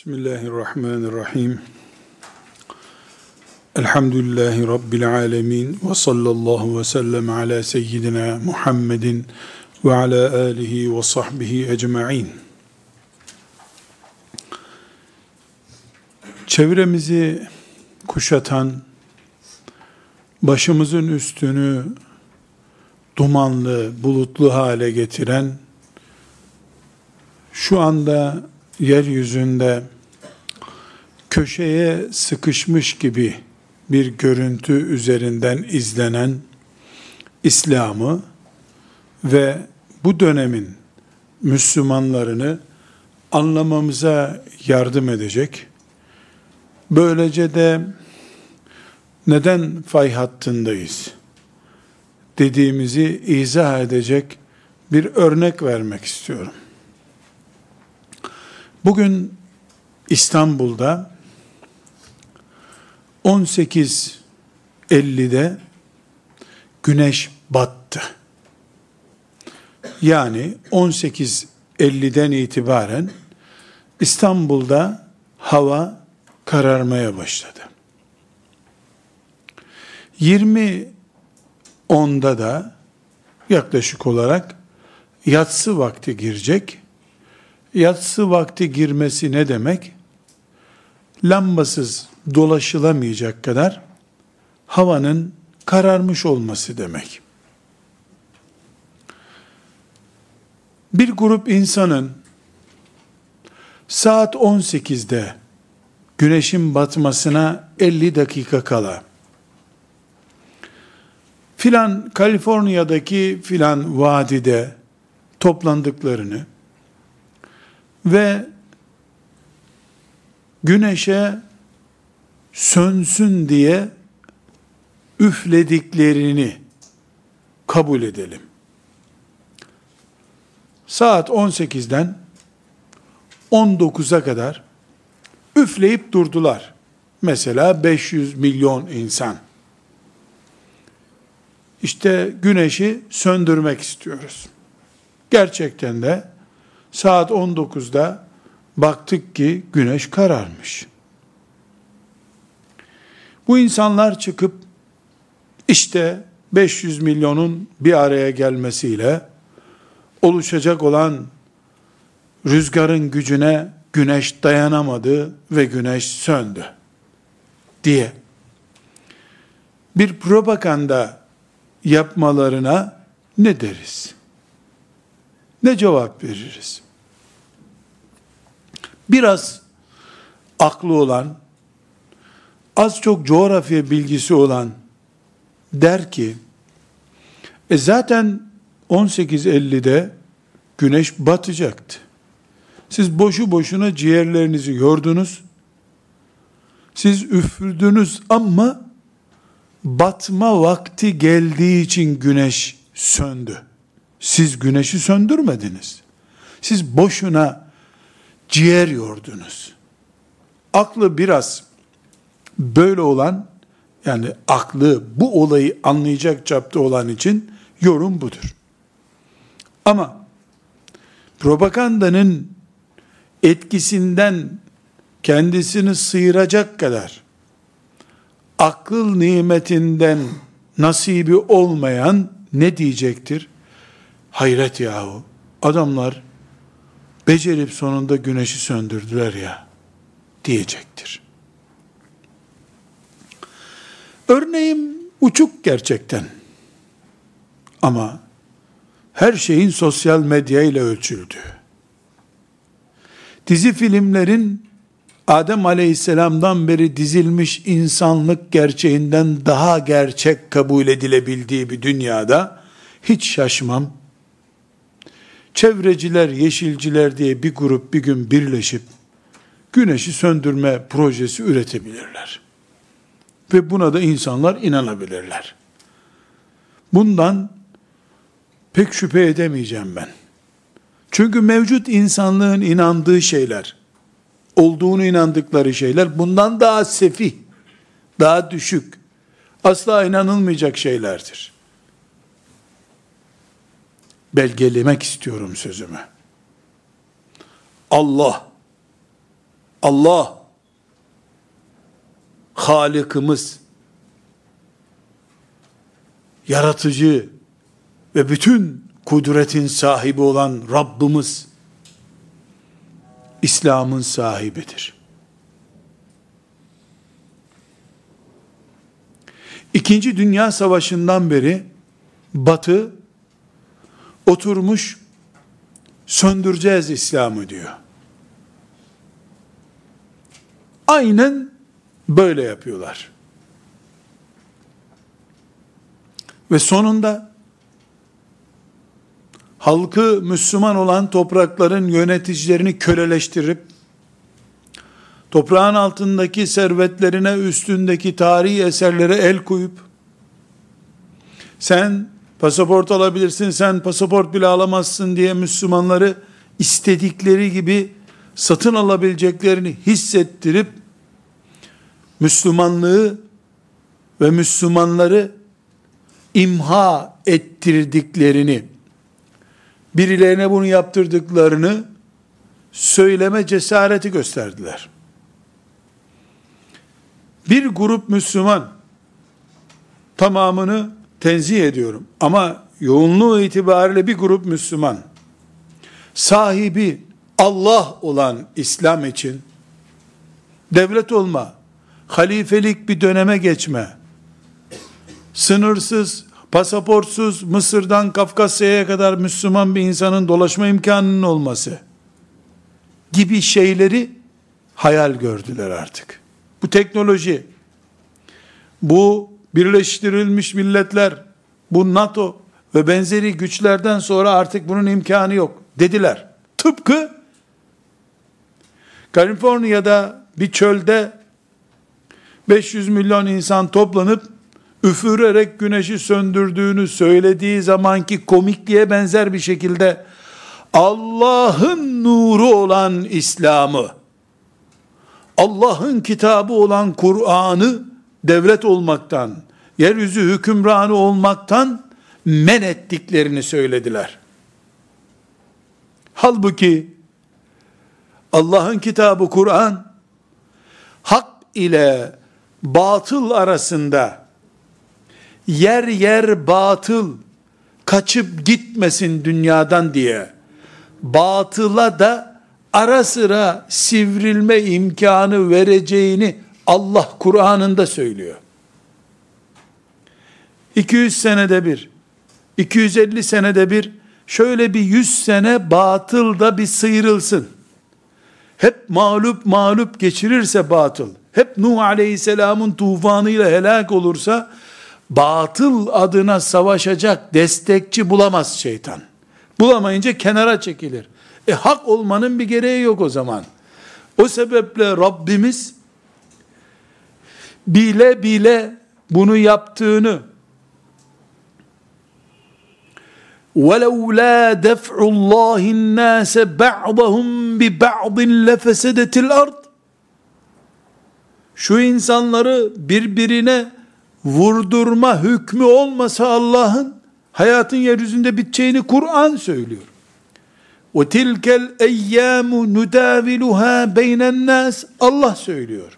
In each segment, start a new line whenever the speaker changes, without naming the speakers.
Bismillahirrahmanirrahim. Elhamdülillahi Rabbil alemin. Ve sallallahu ve sellem ala seyyidina Muhammedin ve ala alihi ve sahbihi ecma'in. Çevremizi kuşatan, başımızın üstünü dumanlı, bulutlu hale getiren, şu anda yeryüzünde köşeye sıkışmış gibi bir görüntü üzerinden izlenen İslam'ı ve bu dönemin Müslümanlarını anlamamıza yardım edecek. Böylece de neden fay hattındayız dediğimizi izah edecek bir örnek vermek istiyorum. Bugün İstanbul'da 18.50'de güneş battı. Yani 18.50'den itibaren İstanbul'da hava kararmaya başladı. 20 onda da yaklaşık olarak yatsı vakti girecek yatsı vakti girmesi ne demek? Lambasız dolaşılamayacak kadar havanın kararmış olması demek. Bir grup insanın saat 18'de güneşin batmasına 50 dakika kala filan Kaliforniya'daki filan vadide toplandıklarını ve güneşe sönsün diye üflediklerini kabul edelim. Saat 18'den 19'a kadar üfleyip durdular. Mesela 500 milyon insan. İşte güneşi söndürmek istiyoruz. Gerçekten de Saat 19'da baktık ki güneş kararmış. Bu insanlar çıkıp işte 500 milyonun bir araya gelmesiyle oluşacak olan rüzgarın gücüne güneş dayanamadı ve güneş söndü diye bir propaganda yapmalarına ne deriz? Ne cevap veririz? Biraz aklı olan, az çok coğrafya bilgisi olan der ki, e zaten 18.50'de güneş batacaktı. Siz boşu boşuna ciğerlerinizi yordunuz. Siz üfürdünüz ama batma vakti geldiği için güneş söndü. Siz güneşi söndürmediniz. Siz boşuna ciğer yordunuz. Aklı biraz böyle olan, yani aklı bu olayı anlayacak çapta olan için yorum budur. Ama propagandanın etkisinden kendisini sıyıracak kadar akıl nimetinden nasibi olmayan ne diyecektir? Hayret yahu. Adamlar becerip sonunda güneşi söndürdüler ya diyecektir. Örneğim uçuk gerçekten. Ama her şeyin sosyal medya ile ölçüldü. Dizi filmlerin Adem Aleyhisselam'dan beri dizilmiş insanlık gerçeğinden daha gerçek kabul edilebildiği bir dünyada hiç şaşmam çevreciler, yeşilciler diye bir grup bir gün birleşip güneşi söndürme projesi üretebilirler. Ve buna da insanlar inanabilirler. Bundan pek şüphe edemeyeceğim ben. Çünkü mevcut insanlığın inandığı şeyler, olduğunu inandıkları şeyler bundan daha sefih, daha düşük, asla inanılmayacak şeylerdir belgelemek istiyorum sözümü. Allah Allah Halıkımız yaratıcı ve bütün kudretin sahibi olan Rabbimiz İslam'ın sahibidir. İkinci Dünya Savaşı'ndan beri Batı oturmuş söndüreceğiz İslam'ı diyor. Aynen böyle yapıyorlar. Ve sonunda halkı Müslüman olan toprakların yöneticilerini köleleştirip toprağın altındaki servetlerine üstündeki tarihi eserlere el koyup sen pasaport alabilirsin, sen pasaport bile alamazsın diye Müslümanları istedikleri gibi satın alabileceklerini hissettirip Müslümanlığı ve Müslümanları imha ettirdiklerini, birilerine bunu yaptırdıklarını söyleme cesareti gösterdiler. Bir grup Müslüman tamamını tenzih ediyorum ama yoğunluğu itibariyle bir grup Müslüman sahibi Allah olan İslam için devlet olma, halifelik bir döneme geçme, sınırsız, pasaportsuz Mısır'dan Kafkasya'ya kadar Müslüman bir insanın dolaşma imkanının olması gibi şeyleri hayal gördüler artık. Bu teknoloji, bu Birleştirilmiş Milletler, bu NATO ve benzeri güçlerden sonra artık bunun imkanı yok dediler. Tıpkı Kaliforniya'da bir çölde 500 milyon insan toplanıp üfürerek güneşi söndürdüğünü söylediği zamanki komikliğe benzer bir şekilde Allah'ın nuru olan İslam'ı, Allah'ın kitabı olan Kur'an'ı devlet olmaktan, yeryüzü hükümranı olmaktan men ettiklerini söylediler. Halbuki Allah'ın kitabı Kur'an hak ile batıl arasında yer yer batıl kaçıp gitmesin dünyadan diye batıla da ara sıra sivrilme imkanı vereceğini Allah Kur'an'ında söylüyor. 200 senede bir, 250 senede bir, şöyle bir 100 sene batıl da bir sıyrılsın. Hep mağlup mağlup geçirirse batıl, hep Nuh Aleyhisselam'ın tufanıyla helak olursa, batıl adına savaşacak destekçi bulamaz şeytan. Bulamayınca kenara çekilir. E hak olmanın bir gereği yok o zaman. O sebeple Rabbimiz bile bile bunu yaptığını وَلَوْلَا دَفْعُ اللّٰهِ النَّاسَ بَعْضَهُمْ بِبَعْضٍ لَفَسَدَتِ الْأَرْضِ Şu insanları birbirine vurdurma hükmü olmasa Allah'ın hayatın yeryüzünde biteceğini Kur'an söylüyor. وَتِلْكَ الْاَيَّامُ نُدَاوِلُهَا بَيْنَ النَّاسِ Allah söylüyor.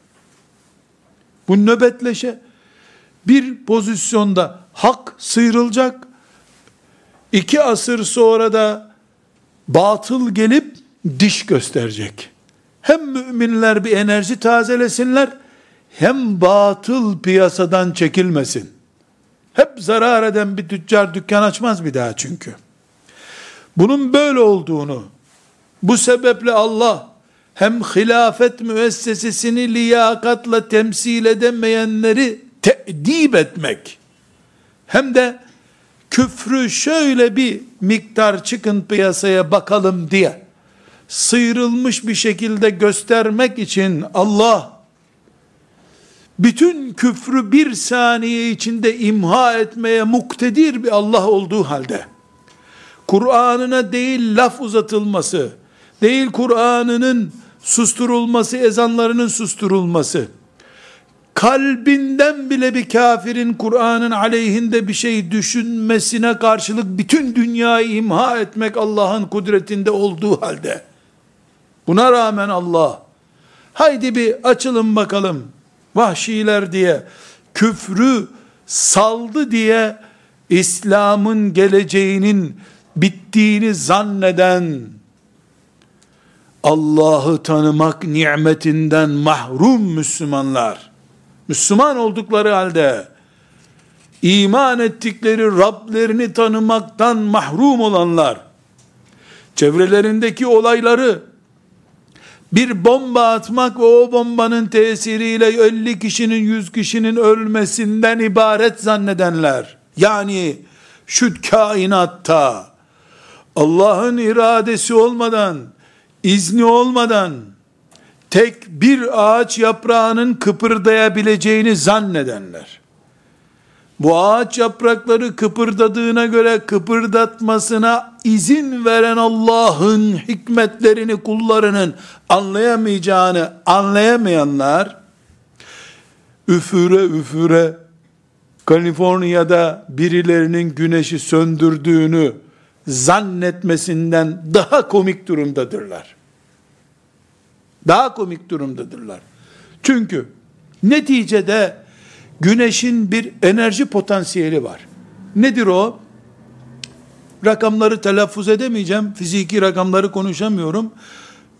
Bu nöbetleşe bir pozisyonda hak sıyrılacak, iki asır sonra da batıl gelip diş gösterecek. Hem müminler bir enerji tazelesinler, hem batıl piyasadan çekilmesin. Hep zarar eden bir tüccar dükkan açmaz bir daha çünkü. Bunun böyle olduğunu, bu sebeple Allah hem hilafet müessesesini liyakatla temsil edemeyenleri te'dib etmek, hem de küfrü şöyle bir miktar çıkın piyasaya bakalım diye, sıyrılmış bir şekilde göstermek için Allah, bütün küfrü bir saniye içinde imha etmeye muktedir bir Allah olduğu halde, Kur'an'ına değil laf uzatılması, değil Kur'an'ının susturulması, ezanlarının susturulması, kalbinden bile bir kafirin Kur'an'ın aleyhinde bir şey düşünmesine karşılık bütün dünyayı imha etmek Allah'ın kudretinde olduğu halde, buna rağmen Allah, haydi bir açılın bakalım vahşiler diye küfrü saldı diye İslam'ın geleceğinin bittiğini zanneden Allah'ı tanımak nimetinden mahrum Müslümanlar. Müslüman oldukları halde iman ettikleri Rablerini tanımaktan mahrum olanlar çevrelerindeki olayları bir bomba atmak ve o bombanın tesiriyle 50 kişinin 100 kişinin ölmesinden ibaret zannedenler yani şu kainatta Allah'ın iradesi olmadan izni olmadan tek bir ağaç yaprağının kıpırdayabileceğini zannedenler. Bu ağaç yaprakları kıpırdadığına göre kıpırdatmasına izin veren Allah'ın hikmetlerini kullarının anlayamayacağını anlayamayanlar üfüre üfüre Kaliforniya'da birilerinin güneşi söndürdüğünü zannetmesinden daha komik durumdadırlar. Daha komik durumdadırlar. Çünkü neticede güneşin bir enerji potansiyeli var. Nedir o? Rakamları telaffuz edemeyeceğim. Fiziki rakamları konuşamıyorum.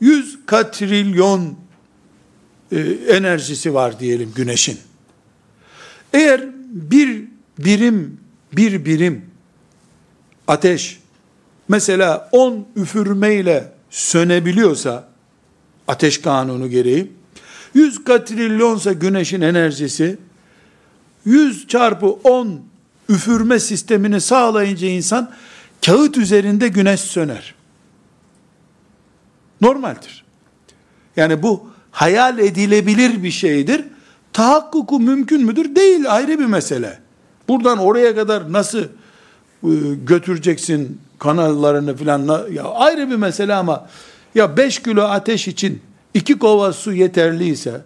100 katrilyon e, enerjisi var diyelim güneşin. Eğer bir birim, bir birim ateş mesela 10 üfürmeyle sönebiliyorsa ateş kanunu gereği 100 katrilyonsa güneşin enerjisi 100 çarpı 10 üfürme sistemini sağlayınca insan kağıt üzerinde güneş söner. Normaldir. Yani bu hayal edilebilir bir şeydir. Tahakkuku mümkün müdür? Değil ayrı bir mesele. Buradan oraya kadar nasıl e, götüreceksin kanallarını filan ya ayrı bir mesele ama ya 5 kilo ateş için 2 kova su yeterliyse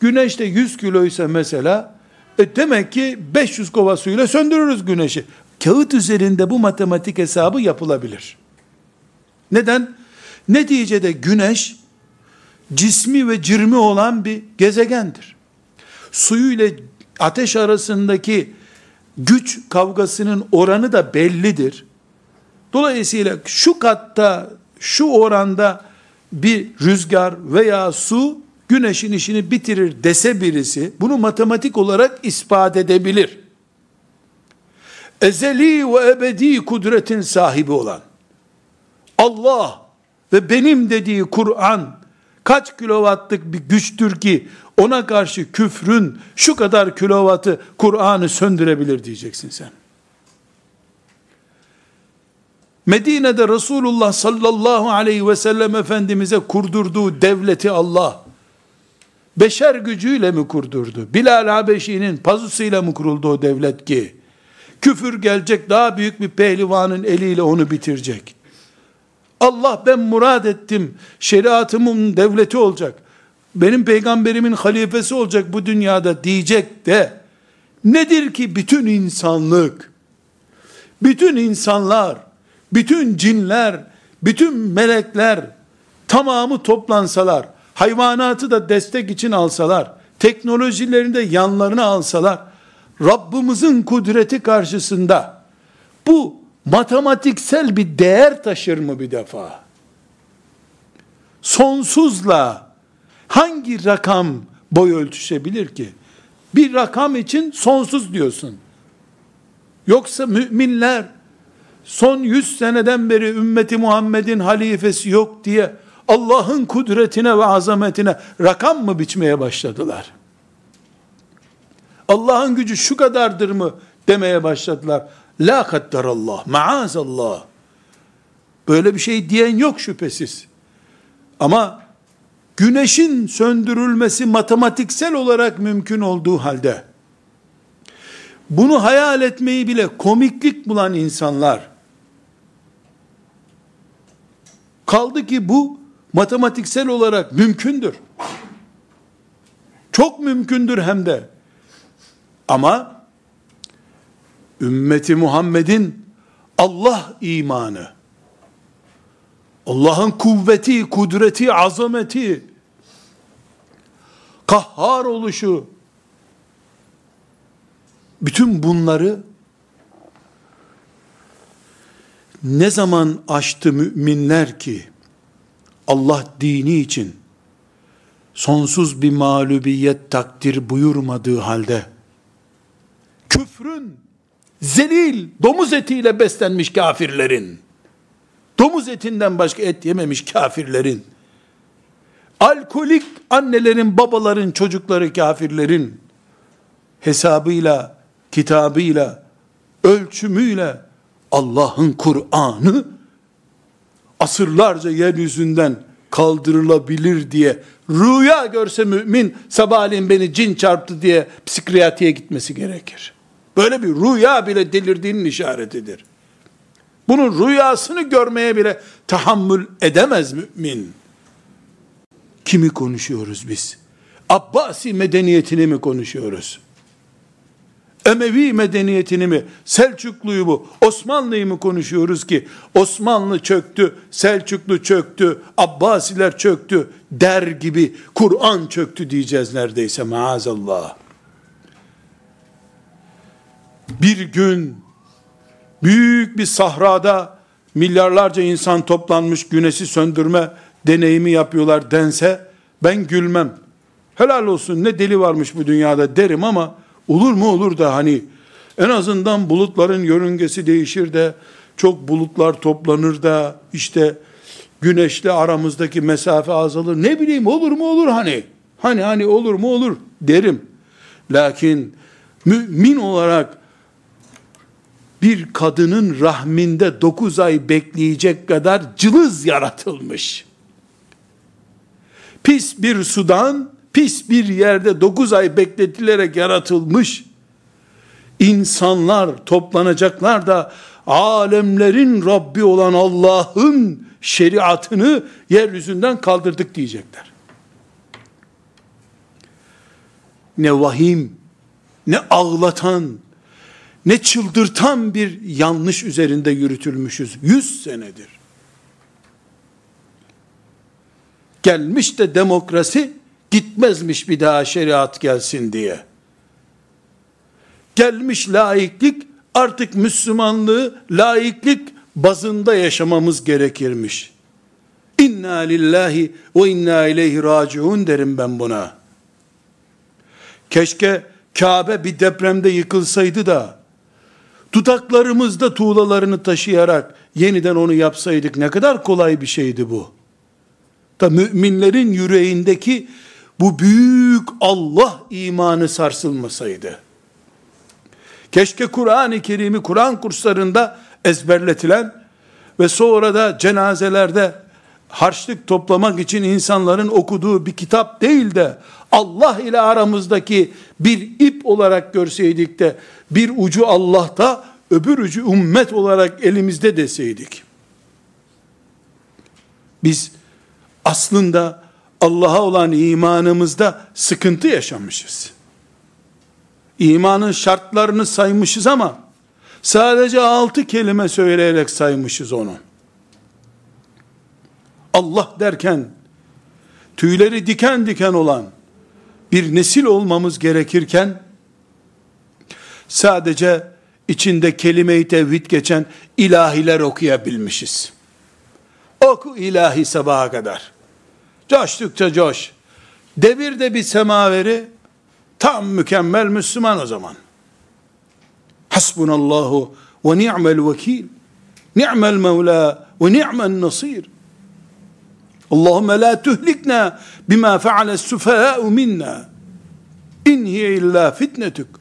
güneşte 100 kiloysa mesela e demek ki 500 kova suyla söndürürüz güneşi. Kağıt üzerinde bu matematik hesabı yapılabilir. Neden? Neticede güneş cismi ve cirmi olan bir gezegendir. Suyu ile ateş arasındaki güç kavgasının oranı da bellidir. Dolayısıyla şu katta, şu oranda bir rüzgar veya su güneşin işini bitirir dese birisi, bunu matematik olarak ispat edebilir. Ezeli ve ebedi kudretin sahibi olan, Allah ve benim dediği Kur'an, kaç kilowattlık bir güçtür ki, ona karşı küfrün şu kadar kilovatı Kur'an'ı söndürebilir diyeceksin sen. Medine'de Resulullah sallallahu aleyhi ve sellem Efendimiz'e kurdurduğu devleti Allah, beşer gücüyle mi kurdurdu? Bilal Habeşi'nin pazusuyla mı kuruldu o devlet ki? Küfür gelecek daha büyük bir pehlivanın eliyle onu bitirecek. Allah ben murad ettim, şeriatımın devleti olacak, benim peygamberimin halifesi olacak bu dünyada diyecek de, nedir ki bütün insanlık, bütün insanlar, bütün cinler, bütün melekler, tamamı toplansalar, hayvanatı da destek için alsalar, teknolojilerini de yanlarına alsalar, Rabbimizin kudreti karşısında bu matematiksel bir değer taşır mı bir defa? Sonsuzla hangi rakam boy ölçüşebilir ki? Bir rakam için sonsuz diyorsun. Yoksa müminler son yüz seneden beri ümmeti Muhammed'in halifesi yok diye Allah'ın kudretine ve azametine rakam mı biçmeye başladılar? Allah'ın gücü şu kadardır mı demeye başladılar. La kaddarallah, maazallah. Böyle bir şey diyen yok şüphesiz. Ama güneşin söndürülmesi matematiksel olarak mümkün olduğu halde, bunu hayal etmeyi bile komiklik bulan insanlar, kaldı ki bu matematiksel olarak mümkündür. Çok mümkündür hem de. Ama ümmeti Muhammed'in Allah imanı, Allah'ın kuvveti, kudreti, azameti, kahhar oluşu, bütün bunları ne zaman açtı müminler ki Allah dini için sonsuz bir mağlubiyet takdir buyurmadığı halde küfrün zelil domuz etiyle beslenmiş kafirlerin domuz etinden başka et yememiş kafirlerin alkolik annelerin, babaların, çocukları kafirlerin hesabıyla, kitabıyla, ölçümüyle Allah'ın Kur'an'ı asırlarca yeryüzünden kaldırılabilir diye rüya görse mümin sabahleyin beni cin çarptı diye psikiyatriye gitmesi gerekir. Böyle bir rüya bile delirdiğinin işaretidir. Bunun rüyasını görmeye bile tahammül edemez mümin. Kimi konuşuyoruz biz? Abbasi medeniyetini mi konuşuyoruz? Emevi medeniyetini mi, Selçuklu'yu mu, Osmanlı'yı mı konuşuyoruz ki Osmanlı çöktü, Selçuklu çöktü, Abbasiler çöktü der gibi Kur'an çöktü diyeceğiz neredeyse maazallah. Bir gün büyük bir sahrada milyarlarca insan toplanmış güneşi söndürme deneyimi yapıyorlar dense ben gülmem. Helal olsun ne deli varmış bu dünyada derim ama olur mu olur da hani en azından bulutların yörüngesi değişir de çok bulutlar toplanır da işte güneşle aramızdaki mesafe azalır. Ne bileyim olur mu olur hani. Hani hani olur mu olur derim. Lakin mümin olarak bir kadının rahminde dokuz ay bekleyecek kadar cılız yaratılmış pis bir sudan, pis bir yerde dokuz ay bekletilerek yaratılmış insanlar toplanacaklar da alemlerin Rabbi olan Allah'ın şeriatını yeryüzünden kaldırdık diyecekler. Ne vahim, ne ağlatan, ne çıldırtan bir yanlış üzerinde yürütülmüşüz. Yüz senedir. gelmiş de demokrasi gitmezmiş bir daha şeriat gelsin diye. Gelmiş laiklik artık Müslümanlığı laiklik bazında yaşamamız gerekirmiş. İnna lillahi ve inna ileyhi raciun derim ben buna. Keşke Kabe bir depremde yıkılsaydı da dudaklarımızda tuğlalarını taşıyarak yeniden onu yapsaydık ne kadar kolay bir şeydi bu da müminlerin yüreğindeki bu büyük Allah imanı sarsılmasaydı. Keşke Kur'an-ı Kerim'i Kur'an kurslarında ezberletilen ve sonra da cenazelerde harçlık toplamak için insanların okuduğu bir kitap değil de Allah ile aramızdaki bir ip olarak görseydik de bir ucu Allah'ta öbür ucu ümmet olarak elimizde deseydik. Biz aslında Allah'a olan imanımızda sıkıntı yaşamışız. İmanın şartlarını saymışız ama sadece altı kelime söyleyerek saymışız onu. Allah derken tüyleri diken diken olan bir nesil olmamız gerekirken sadece içinde kelime-i tevhid geçen ilahiler okuyabilmişiz. Oku ilahi sabaha kadar. Coştukça coş. Devir de bir semaveri tam mükemmel Müslüman o zaman. Hasbunallahu ve ni'mel vekil. Ni'mel mevla ve ni'mel nasir. Allahümme la tuhlikna bima feale sufaha'u minna. İn hiye illa fitnetuk.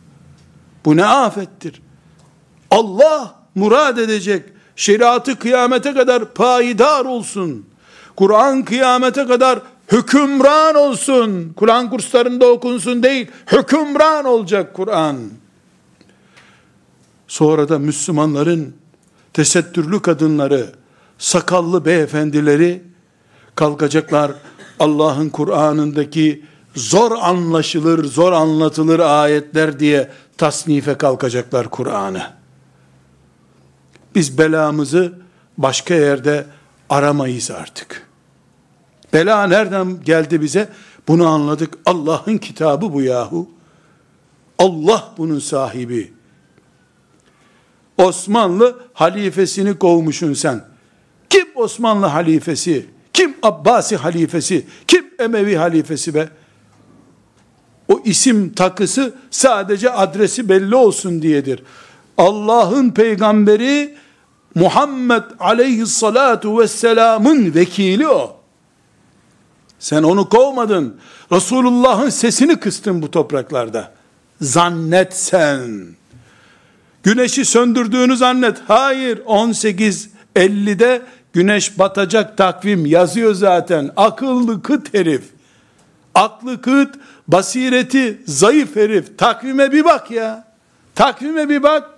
Bu ne afettir. Allah murad edecek şeriatı kıyamete kadar payidar olsun. Kur'an kıyamete kadar hükümran olsun. Kur'an kurslarında okunsun değil, hükümran olacak Kur'an. Sonra da Müslümanların tesettürlü kadınları, sakallı beyefendileri kalkacaklar Allah'ın Kur'an'ındaki zor anlaşılır, zor anlatılır ayetler diye tasnife kalkacaklar Kur'an'ı. Biz belamızı başka yerde aramayız artık. Bela nereden geldi bize? Bunu anladık. Allah'ın kitabı bu yahu. Allah bunun sahibi. Osmanlı halifesini kovmuşsun sen. Kim Osmanlı halifesi? Kim Abbasi halifesi? Kim Emevi halifesi be? O isim takısı sadece adresi belli olsun diyedir. Allah'ın peygamberi Muhammed aleyhissalatu vesselamın vekili o. Sen onu kovmadın. Resulullah'ın sesini kıstın bu topraklarda. Zannet sen. Güneşi söndürdüğünü zannet. Hayır 18.50'de güneş batacak takvim yazıyor zaten. Akıllı kıt herif. Aklı kıt, basireti zayıf herif. Takvime bir bak ya. Takvime bir bak.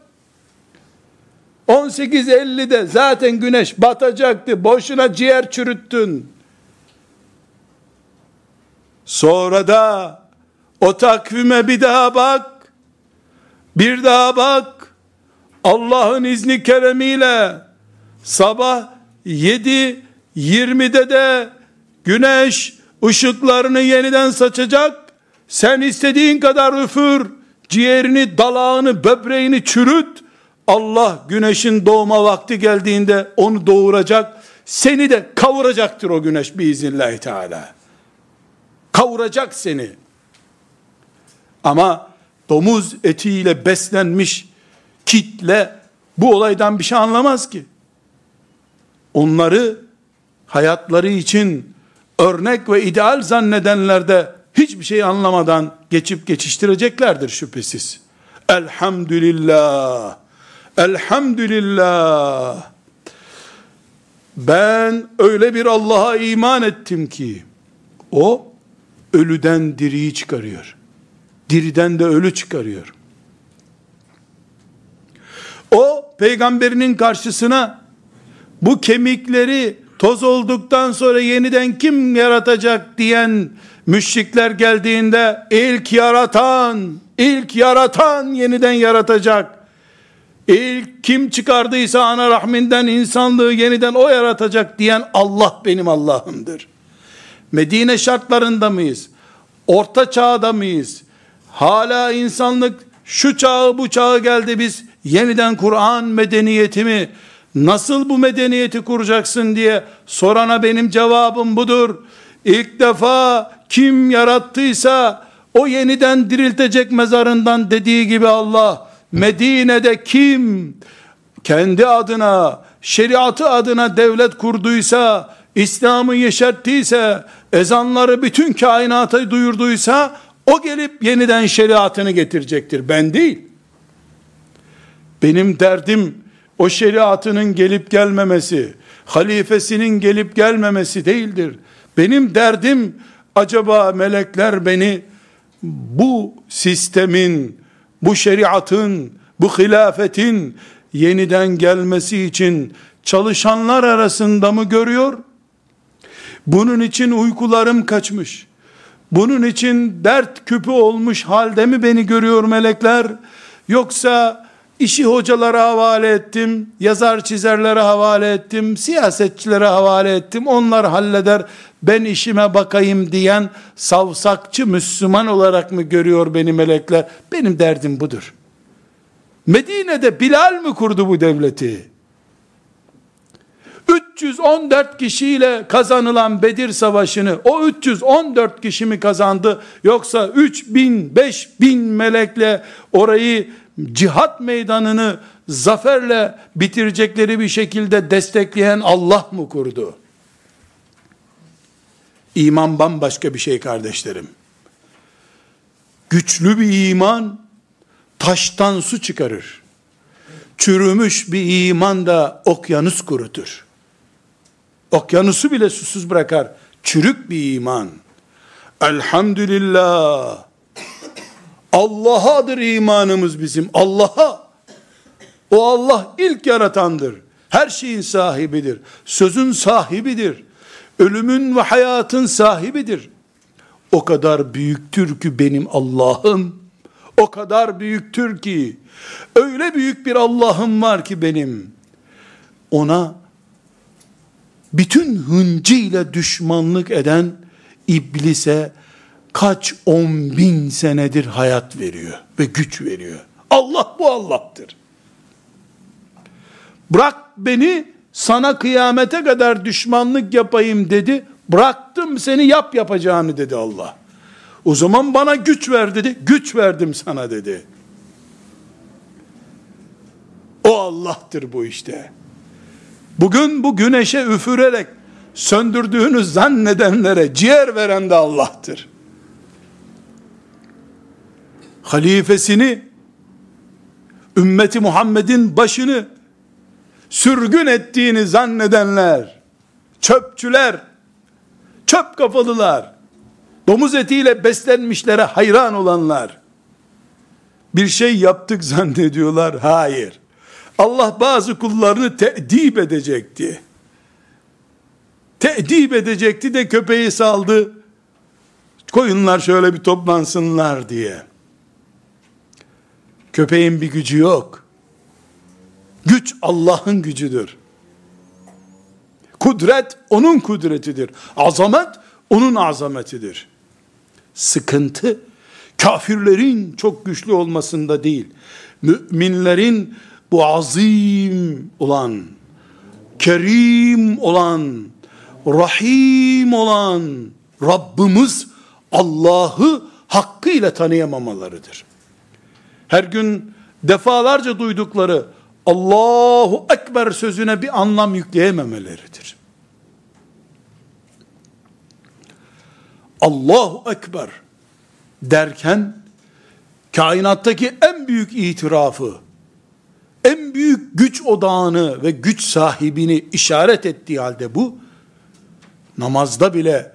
18.50'de zaten güneş batacaktı. Boşuna ciğer çürüttün. Sonra da o takvime bir daha bak. Bir daha bak. Allah'ın izni keremiyle sabah 7.20'de de güneş ışıklarını yeniden saçacak. Sen istediğin kadar üfür. Ciğerini, dalağını, böbreğini çürüt. Allah güneşin doğma vakti geldiğinde onu doğuracak. Seni de kavuracaktır o güneş biiznillahü teala. Kavuracak seni. Ama domuz etiyle beslenmiş kitle bu olaydan bir şey anlamaz ki. Onları hayatları için örnek ve ideal zannedenler de hiçbir şey anlamadan geçip geçiştireceklerdir şüphesiz. Elhamdülillah. Elhamdülillah. Ben öyle bir Allah'a iman ettim ki o ölüden diriyi çıkarıyor. Diriden de ölü çıkarıyor. O peygamberinin karşısına bu kemikleri toz olduktan sonra yeniden kim yaratacak diyen müşrikler geldiğinde ilk yaratan, ilk yaratan yeniden yaratacak. İlk kim çıkardıysa ana rahminden insanlığı yeniden o yaratacak diyen Allah benim Allah'ımdır. Medine şartlarında mıyız? Orta çağda mıyız? Hala insanlık şu çağı bu çağı geldi biz yeniden Kur'an medeniyetimi nasıl bu medeniyeti kuracaksın diye sorana benim cevabım budur. İlk defa kim yarattıysa o yeniden diriltecek mezarından dediği gibi Allah Medine'de kim kendi adına şeriatı adına devlet kurduysa İslam'ı yeşerttiyse ezanları bütün kainata duyurduysa o gelip yeniden şeriatını getirecektir ben değil benim derdim o şeriatının gelip gelmemesi, halifesinin gelip gelmemesi değildir. Benim derdim acaba melekler beni bu sistemin, bu şeriatın, bu hilafetin yeniden gelmesi için çalışanlar arasında mı görüyor? Bunun için uykularım kaçmış. Bunun için dert küpü olmuş halde mi beni görüyor melekler? Yoksa İşi hocalara havale ettim, yazar çizerlere havale ettim, siyasetçilere havale ettim, onlar halleder, ben işime bakayım diyen savsakçı Müslüman olarak mı görüyor beni melekler? Benim derdim budur. Medine'de Bilal mi kurdu bu devleti? 314 kişiyle kazanılan Bedir Savaşı'nı o 314 kişi mi kazandı yoksa 3000 5000 melekle orayı cihat meydanını zaferle bitirecekleri bir şekilde destekleyen Allah mı kurdu? İman bambaşka bir şey kardeşlerim. Güçlü bir iman taştan su çıkarır. Çürümüş bir iman da okyanus kurutur. Okyanusu bile susuz bırakar. Çürük bir iman. Elhamdülillah. Allah'adır imanımız bizim. Allah'a. O Allah ilk yaratandır. Her şeyin sahibidir. Sözün sahibidir. Ölümün ve hayatın sahibidir. O kadar büyüktür ki benim Allah'ım. O kadar büyüktür ki öyle büyük bir Allah'ım var ki benim. Ona bütün hıncıyla düşmanlık eden iblise kaç on bin senedir hayat veriyor ve güç veriyor. Allah bu Allah'tır. Bırak beni sana kıyamete kadar düşmanlık yapayım dedi. Bıraktım seni yap yapacağını dedi Allah. O zaman bana güç ver dedi. Güç verdim sana dedi. O Allah'tır bu işte. Bugün bu güneşe üfürerek söndürdüğünü zannedenlere ciğer veren de Allah'tır. Halifesini, ümmeti Muhammed'in başını sürgün ettiğini zannedenler, çöpçüler, çöp kafalılar, domuz etiyle beslenmişlere hayran olanlar, bir şey yaptık zannediyorlar. Hayır. Allah bazı kullarını te'dip edecekti. Te'dip edecekti de köpeği saldı. Koyunlar şöyle bir toplansınlar diye. Köpeğin bir gücü yok. Güç Allah'ın gücüdür. Kudret onun kudretidir. Azamet onun azametidir. Sıkıntı kafirlerin çok güçlü olmasında değil. Müminlerin bu azim olan, kerim olan, rahim olan Rabbimiz Allah'ı hakkıyla tanıyamamalarıdır. Her gün defalarca duydukları Allahu Ekber sözüne bir anlam yükleyememeleridir. Allahu Ekber derken kainattaki en büyük itirafı, en büyük güç odağını ve güç sahibini işaret ettiği halde bu, namazda bile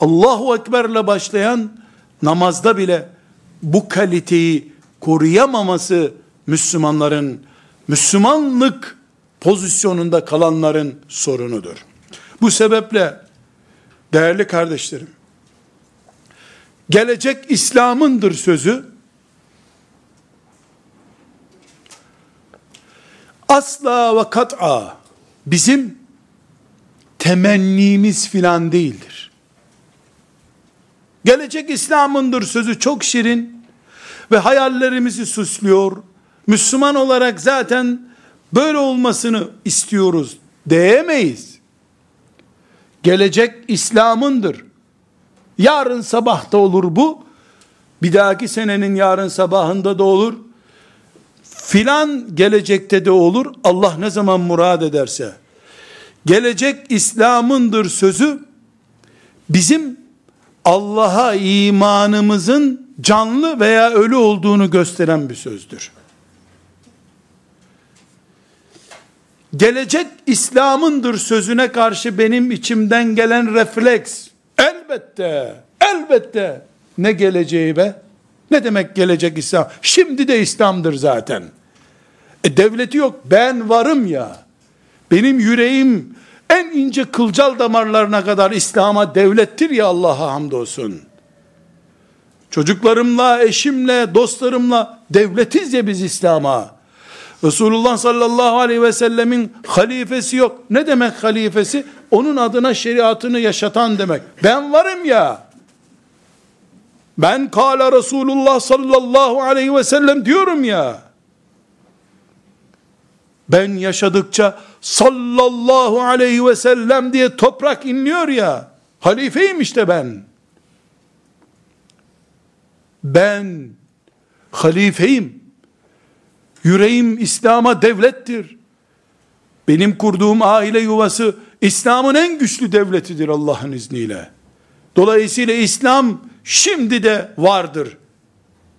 Allahu Ekber'le başlayan namazda bile bu kaliteyi koruyamaması Müslümanların, Müslümanlık pozisyonunda kalanların sorunudur. Bu sebeple değerli kardeşlerim, gelecek İslam'ındır sözü, asla ve kat'a bizim temennimiz filan değildir. Gelecek İslam'ındır sözü çok şirin ve hayallerimizi süslüyor. Müslüman olarak zaten böyle olmasını istiyoruz diyemeyiz. Gelecek İslam'ındır. Yarın sabah da olur bu. Bir dahaki senenin yarın sabahında da olur. Filan gelecekte de olur. Allah ne zaman murad ederse. Gelecek İslam'ındır sözü bizim Allah'a imanımızın canlı veya ölü olduğunu gösteren bir sözdür. Gelecek İslam'ındır sözüne karşı benim içimden gelen refleks, elbette, elbette, ne geleceği be? Ne demek gelecek İslam? Şimdi de İslam'dır zaten. E devleti yok, ben varım ya. Benim yüreğim en ince kılcal damarlarına kadar İslam'a devlettir ya Allah'a hamdolsun. Çocuklarımla, eşimle, dostlarımla devletiz ya biz İslam'a. Resulullah sallallahu aleyhi ve sellemin halifesi yok. Ne demek halifesi? Onun adına şeriatını yaşatan demek. Ben varım ya. Ben kala Resulullah sallallahu aleyhi ve sellem diyorum ya. Ben yaşadıkça sallallahu aleyhi ve sellem diye toprak inliyor ya. Halifeyim işte ben. Ben halifeyim. Yüreğim İslam'a devlettir. Benim kurduğum aile yuvası İslam'ın en güçlü devletidir Allah'ın izniyle. Dolayısıyla İslam şimdi de vardır.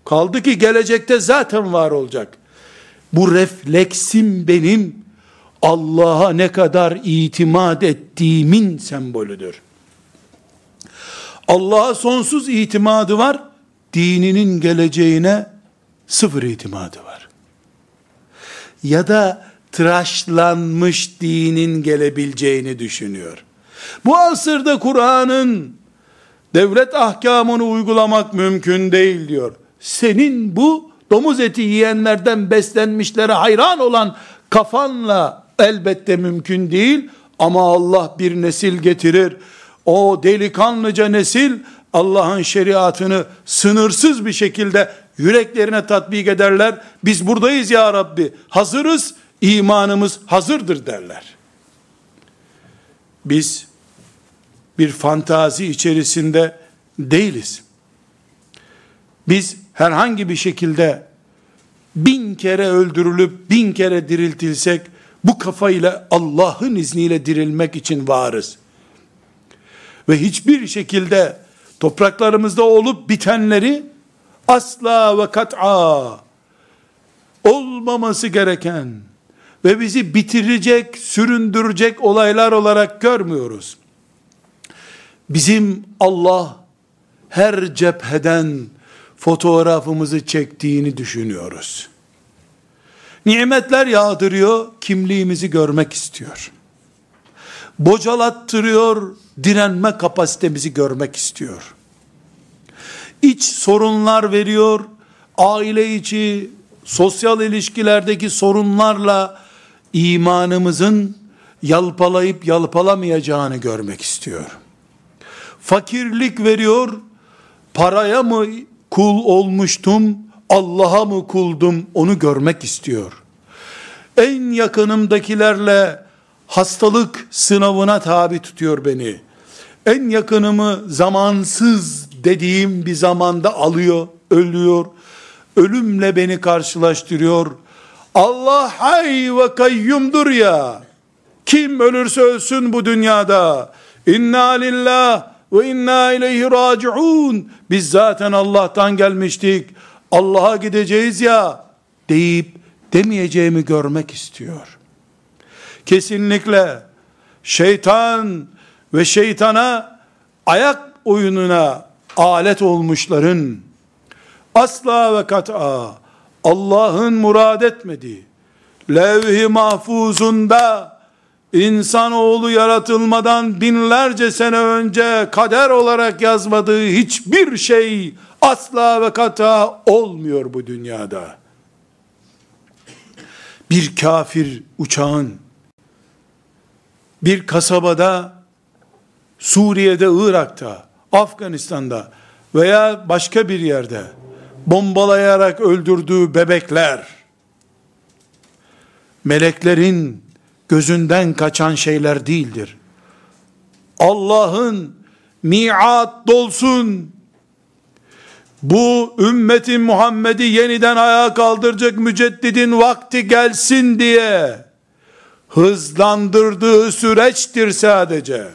Kaldı ki gelecekte zaten var olacak. Bu refleksim benim Allah'a ne kadar itimat ettiğimin sembolüdür. Allah'a sonsuz itimadı var, dininin geleceğine sıfır itimadı var. Ya da tıraşlanmış dinin gelebileceğini düşünüyor. Bu asırda Kur'an'ın devlet ahkamını uygulamak mümkün değil diyor. Senin bu domuz eti yiyenlerden beslenmişlere hayran olan kafanla elbette mümkün değil ama Allah bir nesil getirir. O delikanlıca nesil Allah'ın şeriatını sınırsız bir şekilde yüreklerine tatbik ederler. Biz buradayız ya Rabbi, hazırız, imanımız hazırdır derler. Biz bir fantazi içerisinde değiliz. Biz herhangi bir şekilde bin kere öldürülüp bin kere diriltilsek bu kafayla Allah'ın izniyle dirilmek için varız. Ve hiçbir şekilde topraklarımızda olup bitenleri asla ve kat'a olmaması gereken ve bizi bitirecek, süründürecek olaylar olarak görmüyoruz. Bizim Allah her cepheden fotoğrafımızı çektiğini düşünüyoruz. Nimetler yağdırıyor, kimliğimizi görmek istiyor. Bocalattırıyor, direnme kapasitemizi görmek istiyor. İç sorunlar veriyor, aile içi, sosyal ilişkilerdeki sorunlarla imanımızın yalpalayıp yalpalamayacağını görmek istiyor. Fakirlik veriyor, paraya mı kul olmuştum, Allah'a mı kuldum onu görmek istiyor. En yakınımdakilerle hastalık sınavına tabi tutuyor beni. En yakınımı zamansız dediğim bir zamanda alıyor, ölüyor. Ölümle beni karşılaştırıyor. Allah hay ve kayyumdur ya. Kim ölürse ölsün bu dünyada. İnna lillah ve inna ileyhi raciun. Biz zaten Allah'tan gelmiştik. Allah'a gideceğiz ya deyip demeyeceğimi görmek istiyor. Kesinlikle şeytan ve şeytana ayak oyununa alet olmuşların asla ve kat'a Allah'ın murad etmediği levh-i mahfuzunda insanoğlu yaratılmadan binlerce sene önce kader olarak yazmadığı hiçbir şey asla ve kata olmuyor bu dünyada. Bir kafir uçağın bir kasabada Suriye'de, Irak'ta, Afganistan'da veya başka bir yerde bombalayarak öldürdüğü bebekler meleklerin gözünden kaçan şeyler değildir. Allah'ın miat dolsun, bu ümmetin Muhammed'i yeniden ayağa kaldıracak müceddidin vakti gelsin diye hızlandırdığı süreçtir sadece.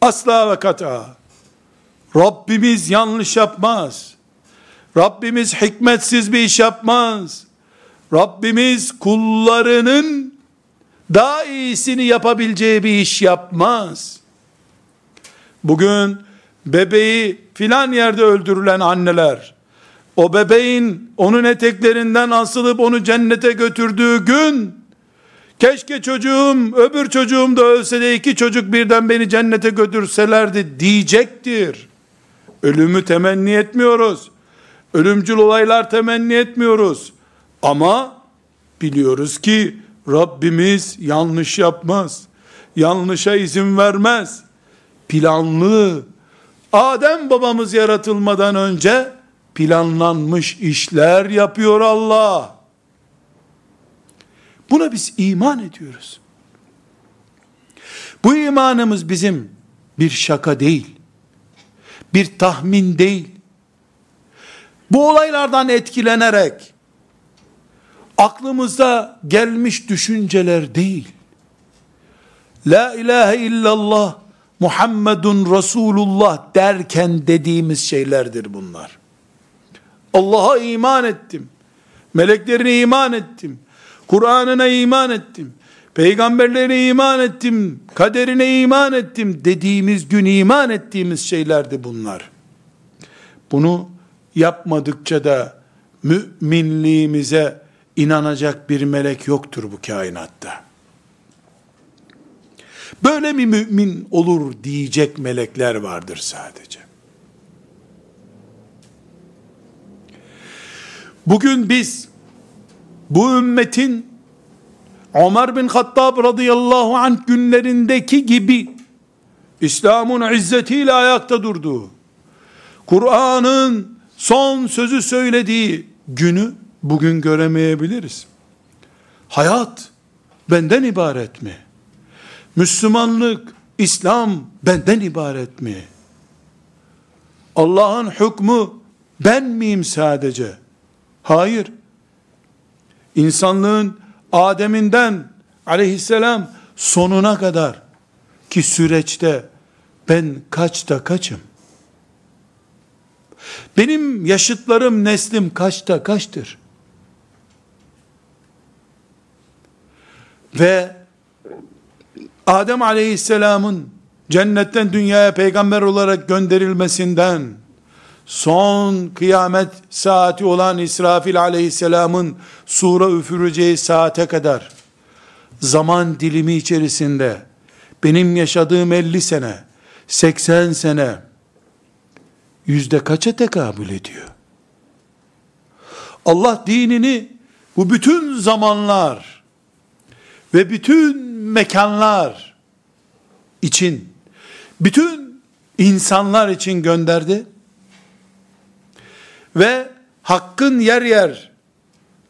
Asla ve kata. Rabbimiz yanlış yapmaz. Rabbimiz hikmetsiz bir iş yapmaz. Rabbimiz kullarının daha iyisini yapabileceği bir iş yapmaz. Bugün bebeği filan yerde öldürülen anneler, o bebeğin onun eteklerinden asılıp onu cennete götürdüğü gün, keşke çocuğum, öbür çocuğum da ölse de iki çocuk birden beni cennete götürselerdi diyecektir. Ölümü temenni etmiyoruz. Ölümcül olaylar temenni etmiyoruz. Ama biliyoruz ki Rabbimiz yanlış yapmaz. Yanlışa izin vermez. Planlı, Adem babamız yaratılmadan önce planlanmış işler yapıyor Allah. Buna biz iman ediyoruz. Bu imanımız bizim bir şaka değil. Bir tahmin değil. Bu olaylardan etkilenerek aklımıza gelmiş düşünceler değil. La ilahe illallah Muhammedun Resulullah derken dediğimiz şeylerdir bunlar. Allah'a iman ettim. Meleklerine iman ettim. Kur'an'ına iman ettim. Peygamberlerine iman ettim. Kaderine iman ettim dediğimiz gün iman ettiğimiz şeylerdi bunlar. Bunu yapmadıkça da müminliğimize inanacak bir melek yoktur bu kainatta. Böyle mi mümin olur diyecek melekler vardır sadece. Bugün biz bu ümmetin Ömer bin Hattab radıyallahu anh günlerindeki gibi İslam'ın izzetiyle ayakta durduğu, Kur'an'ın son sözü söylediği günü bugün göremeyebiliriz. Hayat benden ibaret mi? Müslümanlık, İslam benden ibaret mi? Allah'ın hükmü ben miyim sadece? Hayır. İnsanlığın Adem'inden aleyhisselam sonuna kadar ki süreçte ben kaçta kaçım? Benim yaşıtlarım, neslim kaçta kaçtır? Ve Adem aleyhisselamın cennetten dünyaya peygamber olarak gönderilmesinden son kıyamet saati olan İsrafil aleyhisselamın sura üfüreceği saate kadar zaman dilimi içerisinde benim yaşadığım 50 sene, 80 sene yüzde kaça tekabül ediyor? Allah dinini bu bütün zamanlar ve bütün mekanlar için, bütün insanlar için gönderdi. Ve hakkın yer yer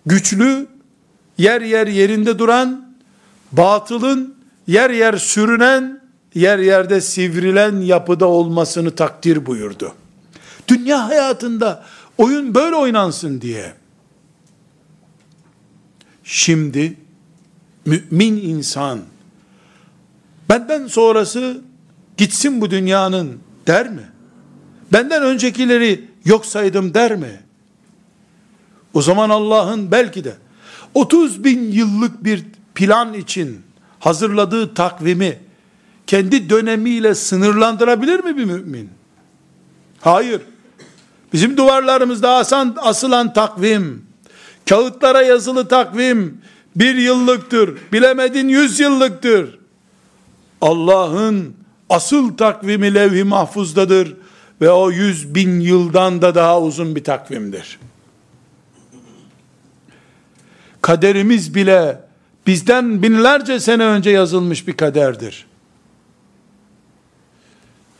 güçlü, yer yer yerinde duran, batılın yer yer sürünen, yer yerde sivrilen yapıda olmasını takdir buyurdu. Dünya hayatında oyun böyle oynansın diye. Şimdi mümin insan benden sonrası gitsin bu dünyanın der mi? Benden öncekileri yok saydım der mi? O zaman Allah'ın belki de 30 bin yıllık bir plan için hazırladığı takvimi kendi dönemiyle sınırlandırabilir mi bir mümin? Hayır. Bizim duvarlarımızda asan, asılan takvim, kağıtlara yazılı takvim, bir yıllıktır, bilemedin yüz yıllıktır. Allah'ın asıl takvimi levh-i mahfuzdadır ve o yüz bin yıldan da daha uzun bir takvimdir. Kaderimiz bile bizden binlerce sene önce yazılmış bir kaderdir.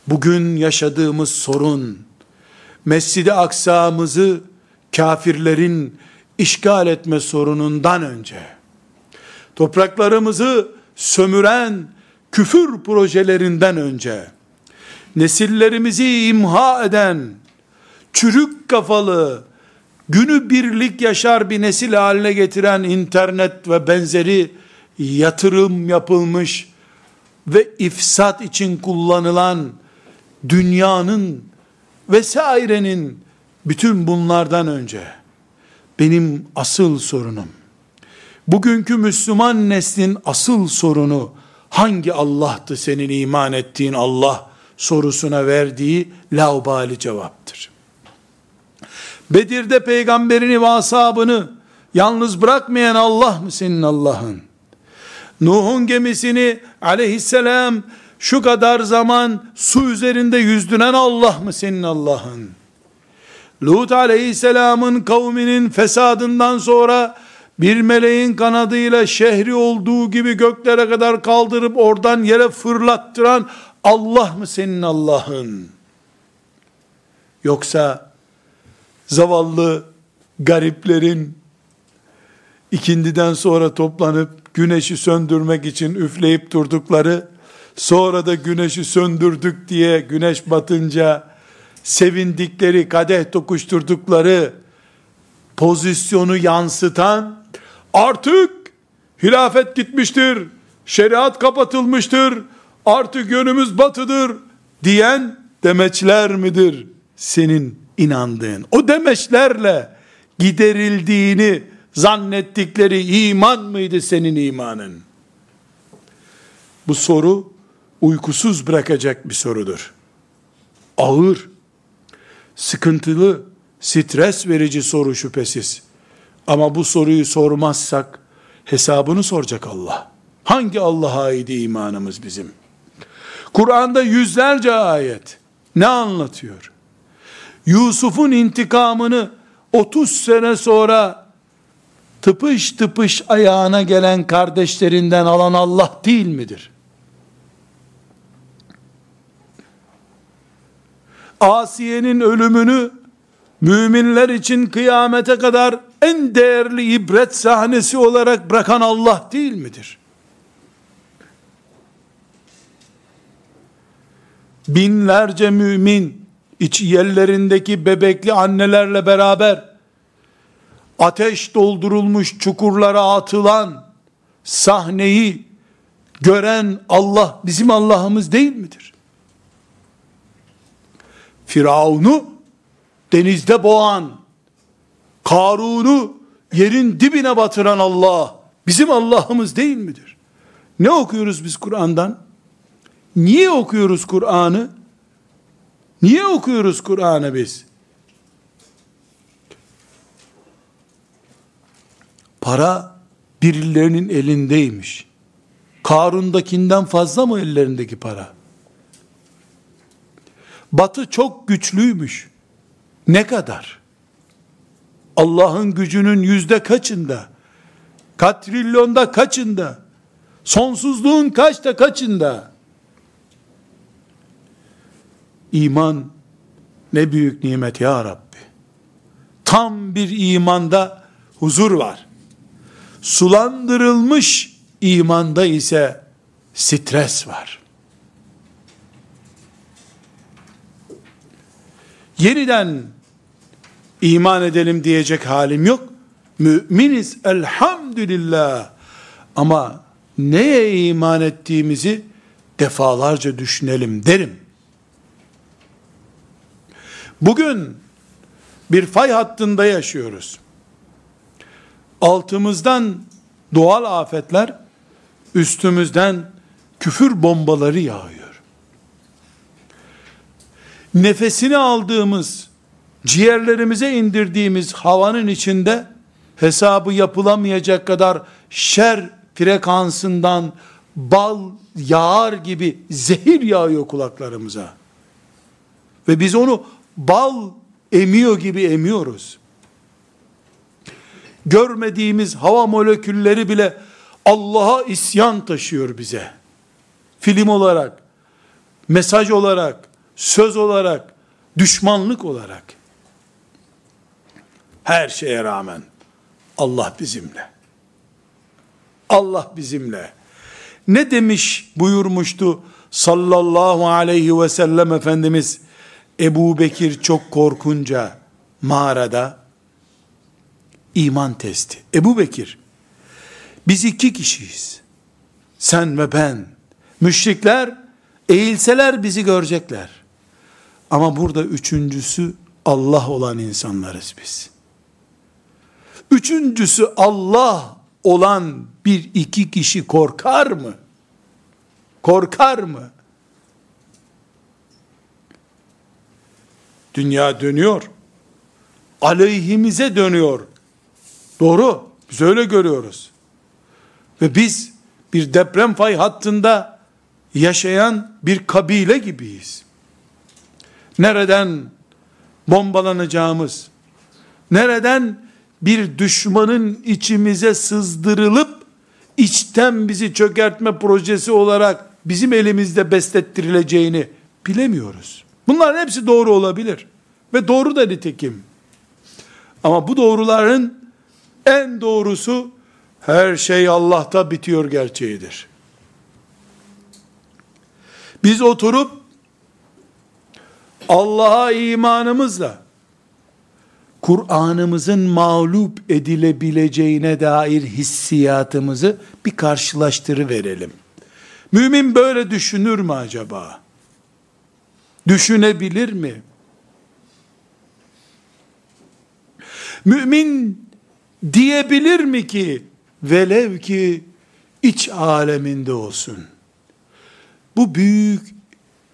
Bugün yaşadığımız sorun, Mescid-i Aksa'mızı kafirlerin işgal etme sorunundan önce, topraklarımızı sömüren küfür projelerinden önce, nesillerimizi imha eden, çürük kafalı, günü birlik yaşar bir nesil haline getiren internet ve benzeri yatırım yapılmış ve ifsat için kullanılan dünyanın vesairenin bütün bunlardan önce benim asıl sorunum bugünkü Müslüman neslin asıl sorunu hangi Allah'tı senin iman ettiğin Allah sorusuna verdiği laubali cevaptır. Bedir'de peygamberini ve ashabını yalnız bırakmayan Allah mı senin Allah'ın? Nuh'un gemisini aleyhisselam şu kadar zaman su üzerinde yüzdüren Allah mı senin Allah'ın? Lut aleyhisselamın kavminin fesadından sonra bir meleğin kanadıyla şehri olduğu gibi göklere kadar kaldırıp oradan yere fırlattıran Allah mı senin Allah'ın? Yoksa zavallı gariplerin ikindiden sonra toplanıp güneşi söndürmek için üfleyip durdukları, sonra da güneşi söndürdük diye güneş batınca sevindikleri, kadeh tokuşturdukları pozisyonu yansıtan, artık hilafet gitmiştir, şeriat kapatılmıştır, artık yönümüz batıdır diyen demeçler midir senin inandığın? O demeçlerle giderildiğini zannettikleri iman mıydı senin imanın? Bu soru uykusuz bırakacak bir sorudur. Ağır, sıkıntılı, stres verici soru şüphesiz. Ama bu soruyu sormazsak hesabını soracak Allah. Hangi Allah'a ait imanımız bizim? Kur'an'da yüzlerce ayet ne anlatıyor? Yusuf'un intikamını 30 sene sonra tıpış tıpış ayağına gelen kardeşlerinden alan Allah değil midir? Asiye'nin ölümünü müminler için kıyamete kadar en değerli ibret sahnesi olarak bırakan Allah değil midir? Binlerce mümin iç yerlerindeki bebekli annelerle beraber ateş doldurulmuş çukurlara atılan sahneyi gören Allah bizim Allah'ımız değil midir? Firavun'u denizde boğan, Karun'u yerin dibine batıran Allah bizim Allah'ımız değil midir? Ne okuyoruz biz Kur'an'dan? Niye okuyoruz Kur'an'ı? Niye okuyoruz Kur'an'ı biz? Para birilerinin elindeymiş. Karun'dakinden fazla mı ellerindeki para? Batı çok güçlüymüş. Ne kadar? Allah'ın gücünün yüzde kaçında? Katrilyonda kaçında? Sonsuzluğun kaçta kaçında? İman ne büyük nimet ya Rabbi. Tam bir imanda huzur var. Sulandırılmış imanda ise stres var. Yeniden iman edelim diyecek halim yok. Müminiz elhamdülillah. Ama neye iman ettiğimizi defalarca düşünelim derim. Bugün bir fay hattında yaşıyoruz. Altımızdan doğal afetler, üstümüzden küfür bombaları yağıyor. Nefesini aldığımız, ciğerlerimize indirdiğimiz havanın içinde hesabı yapılamayacak kadar şer frekansından bal yağar gibi zehir yağıyor kulaklarımıza. Ve biz onu bal emiyor gibi emiyoruz. Görmediğimiz hava molekülleri bile Allah'a isyan taşıyor bize. Film olarak, mesaj olarak, söz olarak, düşmanlık olarak. Her şeye rağmen Allah bizimle. Allah bizimle. Ne demiş buyurmuştu sallallahu aleyhi ve sellem Efendimiz Ebu Bekir çok korkunca mağarada iman testi. Ebu Bekir biz iki kişiyiz. Sen ve ben. Müşrikler eğilseler bizi görecekler. Ama burada üçüncüsü Allah olan insanlarız biz. Üçüncüsü Allah olan bir iki kişi korkar mı? Korkar mı? Dünya dönüyor. Aleyhimize dönüyor. Doğru. Biz öyle görüyoruz. Ve biz bir deprem fay hattında yaşayan bir kabile gibiyiz. Nereden bombalanacağımız, nereden bir düşmanın içimize sızdırılıp içten bizi çökertme projesi olarak bizim elimizde beslettirileceğini bilemiyoruz. Bunların hepsi doğru olabilir. Ve doğru da nitekim. Ama bu doğruların en doğrusu her şey Allah'ta bitiyor gerçeğidir. Biz oturup Allah'a imanımızla Kur'an'ımızın mağlup edilebileceğine dair hissiyatımızı bir karşılaştırı verelim. Mümin böyle düşünür mü acaba? Düşünebilir mi? Mümin diyebilir mi ki velev ki iç aleminde olsun. Bu büyük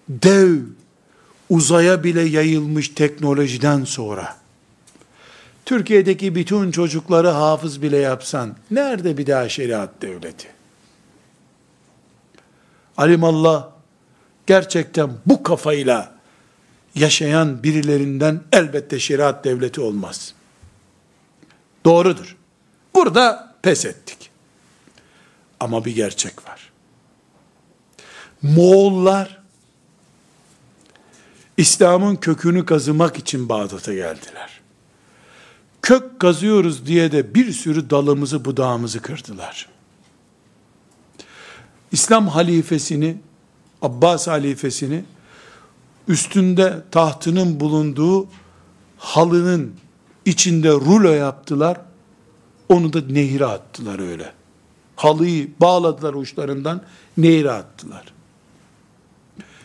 dev uzaya bile yayılmış teknolojiden sonra Türkiye'deki bütün çocukları hafız bile yapsan nerede bir daha şeriat devleti? Alimallah gerçekten bu kafayla yaşayan birilerinden elbette şeriat devleti olmaz. Doğrudur. Burada pes ettik. Ama bir gerçek var. Moğollar İslam'ın kökünü kazımak için Bağdat'a geldiler. Kök kazıyoruz diye de bir sürü dalımızı budağımızı kırdılar. İslam halifesini, Abbas halifesini üstünde tahtının bulunduğu halının içinde rulo yaptılar. Onu da nehire attılar öyle. Halıyı bağladılar uçlarından nehire attılar.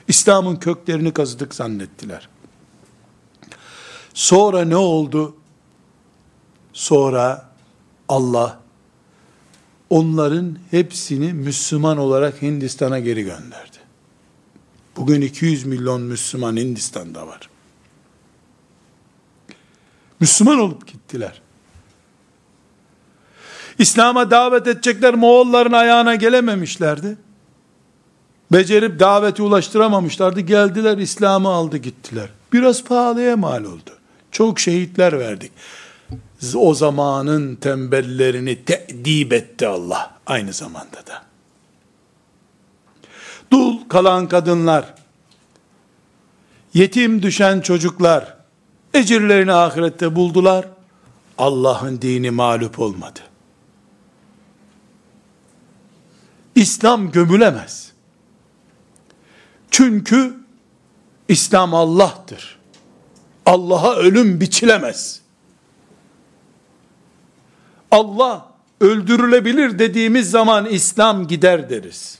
İslam'ın köklerini kazıdık zannettiler. Sonra ne oldu? Sonra Allah onların hepsini Müslüman olarak Hindistan'a geri gönderdi. Bugün 200 milyon Müslüman Hindistan'da var. Müslüman olup gittiler. İslam'a davet edecekler Moğolların ayağına gelememişlerdi. Becerip daveti ulaştıramamışlardı. Geldiler İslam'ı aldı gittiler. Biraz pahalıya mal oldu. Çok şehitler verdik. O zamanın tembellerini te'dib etti Allah aynı zamanda da. Dul kalan kadınlar, yetim düşen çocuklar, ecirlerini ahirette buldular. Allah'ın dini mağlup olmadı. İslam gömülemez. Çünkü İslam Allah'tır. Allah'a ölüm biçilemez. Allah öldürülebilir dediğimiz zaman İslam gider deriz.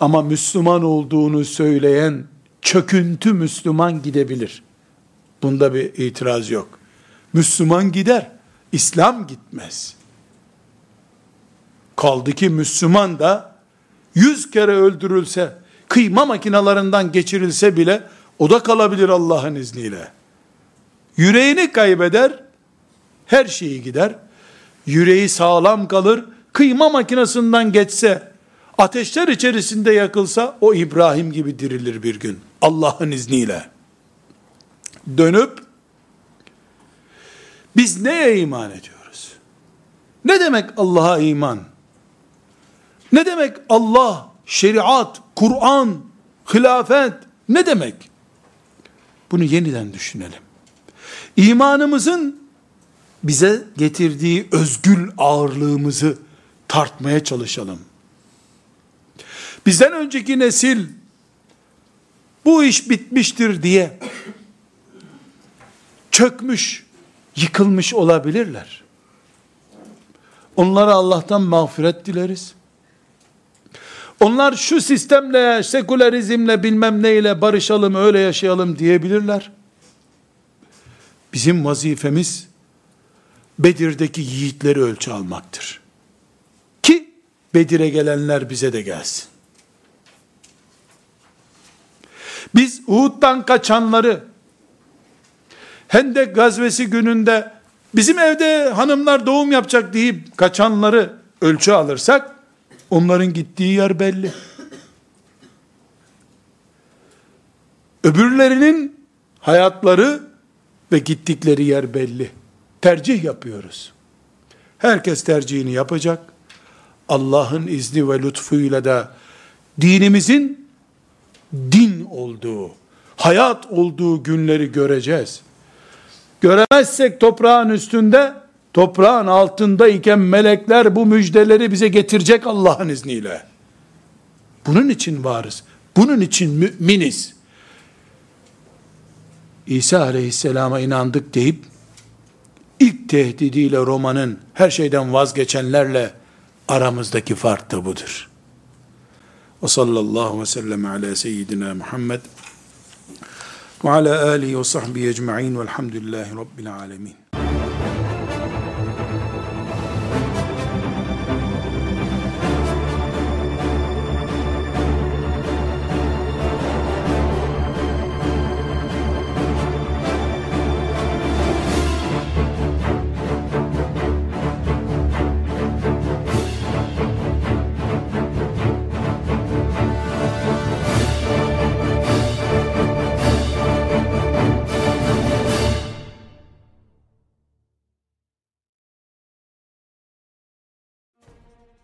Ama Müslüman olduğunu söyleyen çöküntü Müslüman gidebilir. Bunda bir itiraz yok. Müslüman gider, İslam gitmez. Kaldı ki Müslüman da yüz kere öldürülse, kıyma makinalarından geçirilse bile o da kalabilir Allah'ın izniyle. Yüreğini kaybeder, her şeyi gider. Yüreği sağlam kalır, kıyma makinesinden geçse, ateşler içerisinde yakılsa, o İbrahim gibi dirilir bir gün. Allah'ın izniyle. Dönüp, biz neye iman ediyoruz? Ne demek Allah'a iman? Ne demek Allah, şeriat, Kur'an, hilafet ne demek? Bunu yeniden düşünelim. İmanımızın bize getirdiği özgül ağırlığımızı tartmaya çalışalım. Bizden önceki nesil bu iş bitmiştir diye çökmüş, yıkılmış olabilirler. Onlara Allah'tan mağfiret dileriz. Onlar şu sistemle, sekülerizmle bilmem neyle barışalım, öyle yaşayalım diyebilirler. Bizim vazifemiz Bedir'deki yiğitleri ölçü almaktır. Ki Bedir'e gelenler bize de gelsin. Biz Uhud'dan kaçanları Hendek gazvesi gününde bizim evde hanımlar doğum yapacak deyip kaçanları ölçü alırsak onların gittiği yer belli. Öbürlerinin hayatları ve gittikleri yer belli. Tercih yapıyoruz. Herkes tercihini yapacak. Allah'ın izni ve lütfuyla da dinimizin din olduğu, hayat olduğu günleri göreceğiz. Göremezsek toprağın üstünde, toprağın altında iken melekler bu müjdeleri bize getirecek Allah'ın izniyle. Bunun için varız. Bunun için müminiz. İsa aleyhisselama inandık deyip, ilk tehdidiyle Roma'nın her şeyden vazgeçenlerle aramızdaki fark da budur. Ve sallallahu ve sellem ala seyyidina Muhammed ve ala alihi ve sahbihi ecma'in velhamdülillahi rabbil alemin.